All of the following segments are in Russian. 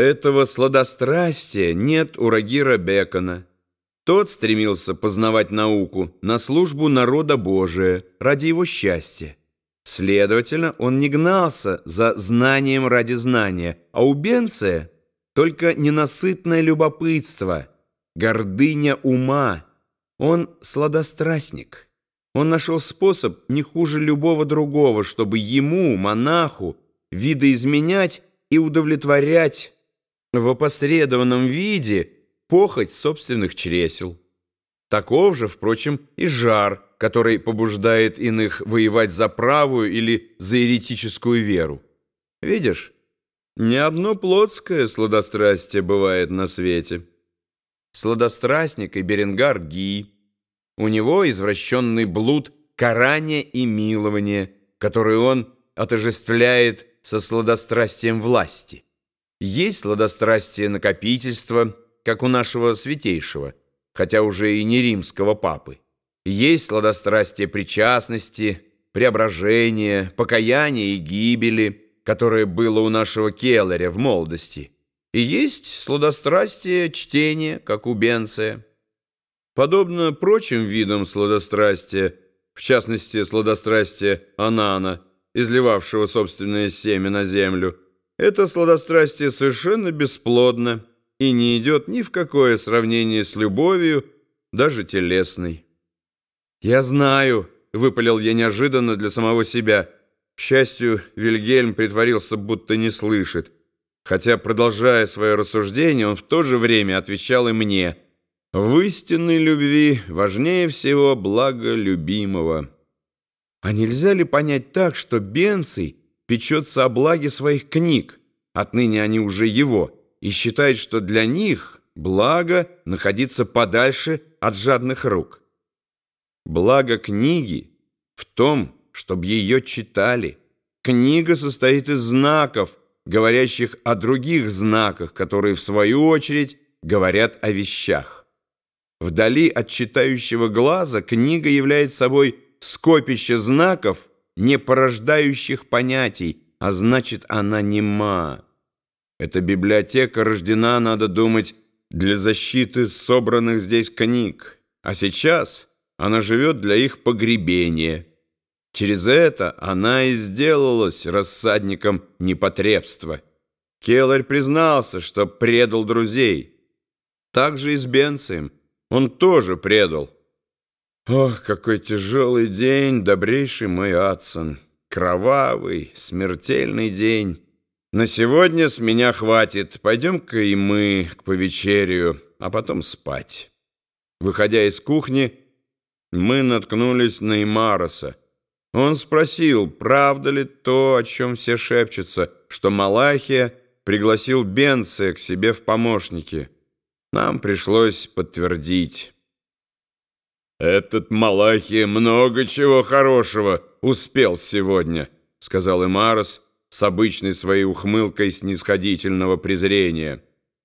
Этого сладострастия нет у Рагира Бекона. Тот стремился познавать науку на службу народа Божия ради его счастья. Следовательно, он не гнался за знанием ради знания, а у Бенция только ненасытное любопытство, гордыня ума. Он сладострастник. Он нашел способ не хуже любого другого, чтобы ему, монаху, видоизменять и удовлетворять в опосредованном виде похоть собственных чресел. Таков же, впрочем, и жар, который побуждает иных воевать за правую или за еретическую веру. Видишь, не одно плотское сладострастие бывает на свете. Сладострастник и Беренгар Ги. У него извращенный блуд карания и милования, который он отождествляет со сладострастием власти. Есть сладострастие накопительства, как у нашего святейшего, хотя уже и не римского папы. Есть сладострастие причастности, преображения, покаяния и гибели, которое было у нашего Келлеря в молодости. И есть сладострастие чтения, как у Бенция. Подобно прочим видам сладострастия, в частности, сладострастие Анана, изливавшего собственное семя на землю, это сладострастие совершенно бесплодно и не идет ни в какое сравнение с любовью, даже телесной. «Я знаю», — выпалил я неожиданно для самого себя. К счастью, Вильгельм притворился, будто не слышит. Хотя, продолжая свое рассуждение, он в то же время отвечал и мне. «В истинной любви важнее всего благо любимого». А нельзя ли понять так, что Бенций печется о благе своих книг, отныне они уже его, и считает, что для них благо находиться подальше от жадных рук. Благо книги в том, чтобы ее читали. Книга состоит из знаков, говорящих о других знаках, которые, в свою очередь, говорят о вещах. Вдали от читающего глаза книга является собой скопище знаков, не порождающих понятий, а значит, она нема. Эта библиотека рождена, надо думать, для защиты собранных здесь книг, а сейчас она живет для их погребения. Через это она и сделалась рассадником непотребства. Келлер признался, что предал друзей. Так же и с Бенцием. Он тоже предал. Ох, какой тяжелый день, добрейший мой Адсон. Кровавый, смертельный день. На сегодня с меня хватит. Пойдем-ка и мы к повечерию, а потом спать. Выходя из кухни, мы наткнулись на Имароса. Он спросил, правда ли то, о чем все шепчутся, что Малахия пригласил Бенция к себе в помощники. Нам пришлось подтвердить. «Этот Малахия много чего хорошего успел сегодня», — сказал Имарос с обычной своей ухмылкой снисходительного презрения.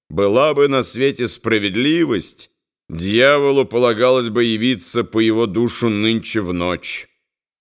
«Была бы на свете справедливость, дьяволу полагалось бы явиться по его душу нынче в ночь».